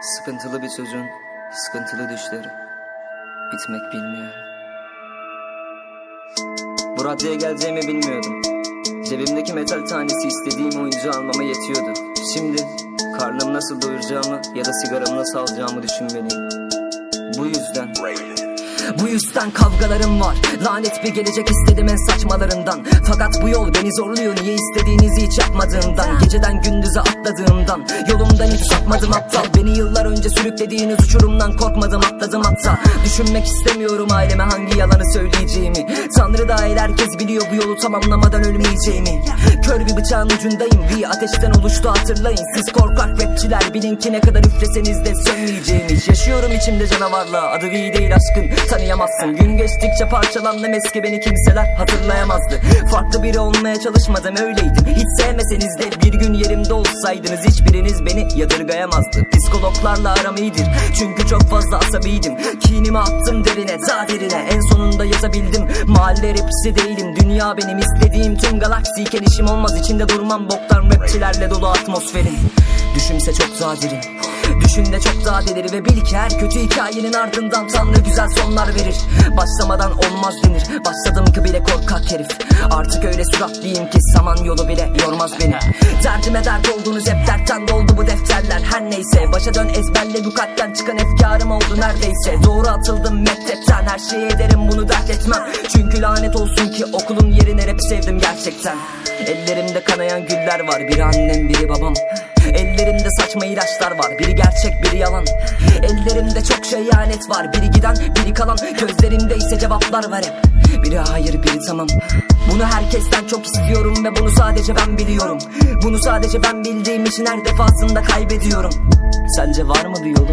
Sıkıntılı bir çocuğun sıkıntılı düşleri bitmek bilmiyor. Bu raddeye geleceğimi bilmiyordum. Cebimdeki metal tanesi istediğim oyuncu almama yetiyordu. Şimdi karnımı nasıl doyuracağımı ya da sigaramı nasıl alacağımı düşünmeliyim. Bu yüzden bu yüzden kavgalarım var. Lanet bir gelecek istedim en saçmalarından. Fakat bu yol beni zorluyor Niye istediğinizi hiç yapmadığımdan. Geceden gündüze atladığımdan Yolumdan hiç sapmadım aptal. Beni yıllar önce sürüklediğiniz uçurumdan korkmadım atladım hatta. Düşünmek istemiyorum aileme hangi yalanı söyleyeceğimi. Tanrı dahil herkes biliyor bu yolu tamamlamadan ölmeyeceğimi. Kör bir bıçağın ucundayım Bir ateşten oluştu hatırlayın. Siz korkak rapçiler bilin ki ne kadar üfleseniz de sönmeyeceğimi. Yaşıyorum içimde canavarla adı V değil aşkın tanıyamazsın. Gün geçtikçe parçalandım eski beni kimseler hatırlayamazdı. Farklı biri olmaya çalışmadım öyleydim. Hiç sevmeseniz de bir gün yerimde olsaydınız Hiçbiriniz beni yadırgayamazdı. Psikologlarla aram iyidir çünkü çok fazla asabiydim. Kinimi attım derine derine En sonunda yazabildim. Mahalle rapçisi değilim Dünya benim istediğim tüm galaksiyken işim olmaz. İçinde durmam boktan rapçilerle dolu atmosferin Düşünse çok derin Düşün de çok daha delir ve bil ki her kötü hikayenin ardından Tanrı güzel sonlar verir. Başlamadan olmaz denir. Başladım ki bile korkak herif. Artık öyle süratliyim ki saman yolu bile yormaz beni. Derdime dert oldunuz hep dertten doldu bu defterler. Her neyse başa dön ezberle bu kalpten çıkan efkarım oldu neredeyse. Doğru atıldım mektepten her şeyi ederim bunu dert etmem. Çünkü lanet olsun ki okulun yerine rap sevdim gerçekten. Ellerimde kanayan güller var biri annem biri babam. Ellerimde saçma ilaçlar var Biri Ellerimde ihanet var. Biri giden biri kalan. Gözlerimde ise cevaplar var hep. Biri hayır biri tamam. Bunu herkesten çok istiyorum Ve bunu sadece ben biliyorum. Bunu sadece ben bildiğim için her defasında kaybediyorum. Sence var mı bir yolu?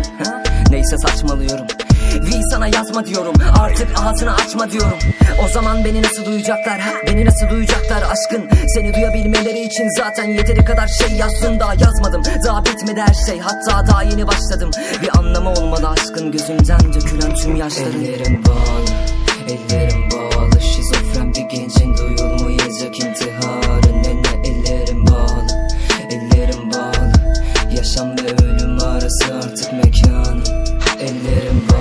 Neyse saçmalıyorum V sana yazma diyorum? Artık ağzını açma diyorum. O zaman beni nasıl duyacaklar? Ha? Beni nasıl duyacaklar aşkın? Seni duyabilmeleri için zaten yeteri kadar şey yazdım Daha yazmadım daha bitmedi her şey. Hatta daha yeni başladım. Bir anlamı olmalı aşkın. Gözümden dökülen tüm yaşların Ellerim bağlı Ellerim bağlı Şizofren bir gencin duyulmayacak intiharı. Nene ellerim bağlı Ellerim bağlı Yaşam ve ölüm arası artık mekanım. Ellerim bağlı